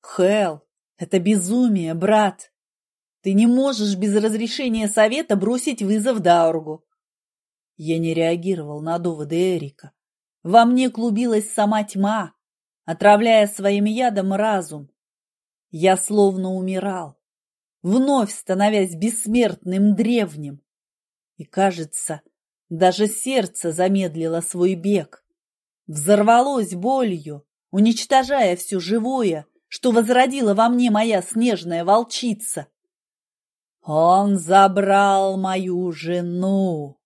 Хэл, это безумие, брат. Ты не можешь без разрешения совета бросить вызов Даургу. Я не реагировал на доводы Эрика. Во мне клубилась сама тьма, отравляя своим ядом разум. Я словно умирал, вновь становясь бессмертным древним. И, кажется, даже сердце замедлило свой бег. Взорвалось болью, уничтожая все живое, что возродила во мне моя снежная волчица. «Он забрал мою жену!»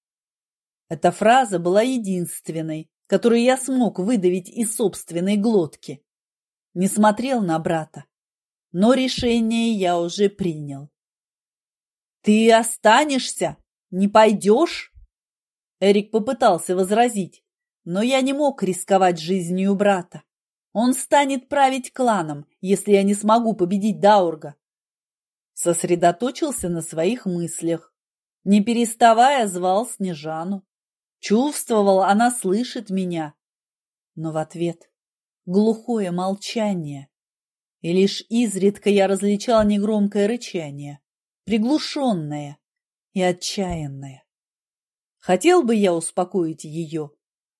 Эта фраза была единственной, которую я смог выдавить из собственной глотки. Не смотрел на брата, но решение я уже принял. «Ты останешься? Не пойдешь?» Эрик попытался возразить, но я не мог рисковать жизнью брата. Он станет править кланом, если я не смогу победить Даурга. Сосредоточился на своих мыслях. Не переставая, звал Снежану. Чувствовал, она слышит меня. Но в ответ глухое молчание. И лишь изредка я различал негромкое рычание, приглушенное и отчаянное. Хотел бы я успокоить ее,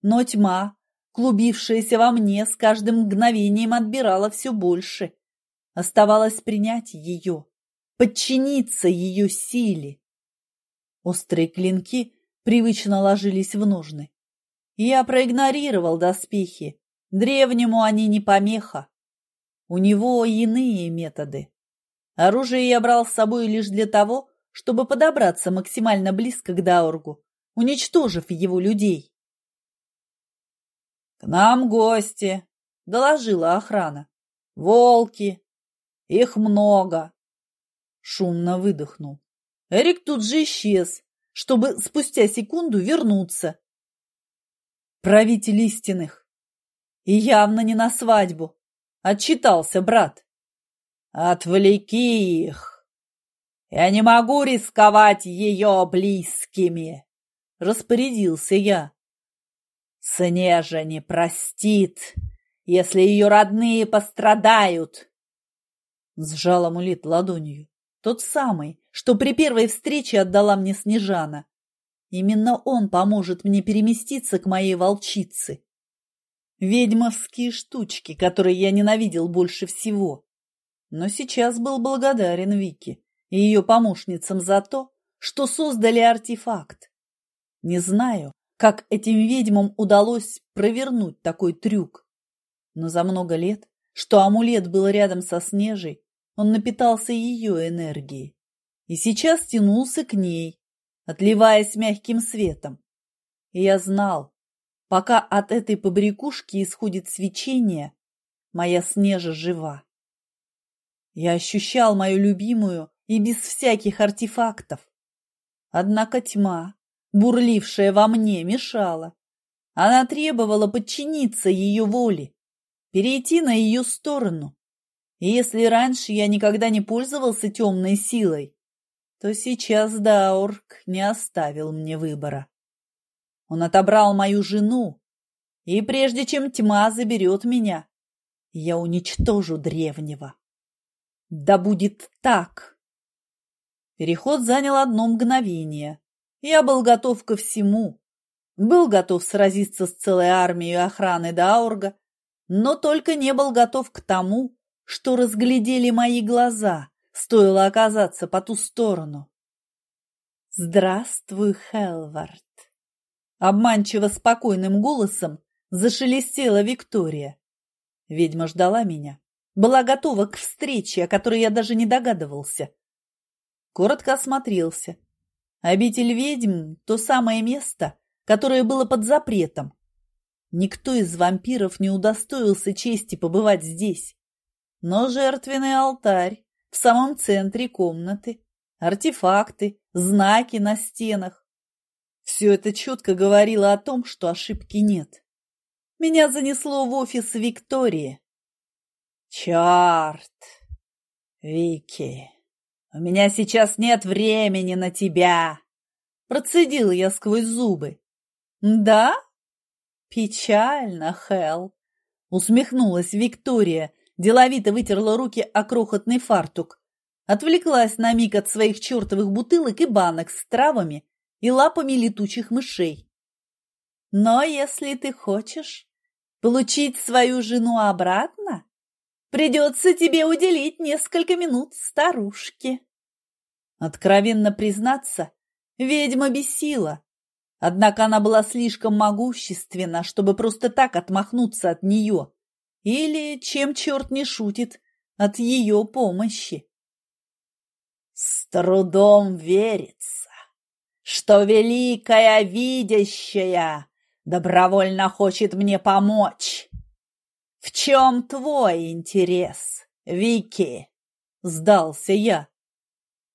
но тьма, клубившаяся во мне, с каждым мгновением отбирала все больше. Оставалось принять ее, подчиниться ее силе. Острые клинки привычно ложились в ножны. Я проигнорировал доспехи. Древнему они не помеха. У него иные методы. Оружие я брал с собой лишь для того, чтобы подобраться максимально близко к Даургу, уничтожив его людей. «К нам гости», — доложила охрана. «Волки. Их много». Шумно выдохнул. Эрик тут же исчез, чтобы спустя секунду вернуться. Правитель истинных. И явно не на свадьбу. Отчитался брат. Отвлеки их. Я не могу рисковать ее близкими. Распорядился я. Снежа не простит, если ее родные пострадают. Сжал амулет ладонью. Тот самый, что при первой встрече отдала мне Снежана. Именно он поможет мне переместиться к моей волчице. Ведьмовские штучки, которые я ненавидел больше всего. Но сейчас был благодарен Вике и ее помощницам за то, что создали артефакт. Не знаю, как этим ведьмам удалось провернуть такой трюк. Но за много лет, что амулет был рядом со Снежей, он напитался ее энергией и сейчас тянулся к ней, отливаясь мягким светом. И я знал, пока от этой побрякушки исходит свечение, моя снежа жива. Я ощущал мою любимую и без всяких артефактов. Однако тьма, бурлившая во мне, мешала. Она требовала подчиниться ее воле, перейти на ее сторону. И если раньше я никогда не пользовался темной силой, то сейчас Даурк не оставил мне выбора. Он отобрал мою жену, и прежде чем тьма заберет меня, я уничтожу древнего. Да будет так! Переход занял одно мгновение. Я был готов ко всему. Был готов сразиться с целой армией охраны Даурга, но только не был готов к тому, что разглядели мои глаза, стоило оказаться по ту сторону. «Здравствуй, Хелвард!» Обманчиво спокойным голосом зашелестела Виктория. Ведьма ждала меня, была готова к встрече, о которой я даже не догадывался. Коротко осмотрелся. Обитель ведьм — то самое место, которое было под запретом. Никто из вампиров не удостоился чести побывать здесь. Но жертвенный алтарь в самом центре комнаты, артефакты, знаки на стенах. Все это четко говорило о том, что ошибки нет. Меня занесло в офис Виктории. Черт! Вики, у меня сейчас нет времени на тебя! Процедил я сквозь зубы. Да? Печально, Хел. Усмехнулась Виктория, деловито вытерла руки о крохотный фартук, отвлеклась на миг от своих чертовых бутылок и банок с травами и лапами летучих мышей. Но если ты хочешь получить свою жену обратно, придется тебе уделить несколько минут старушке. Откровенно признаться, ведьма бесила, однако она была слишком могущественна, чтобы просто так отмахнуться от нее или, чем черт не шутит, от ее помощи. С трудом верится, что великая видящая добровольно хочет мне помочь. В чем твой интерес, Вики? Сдался я.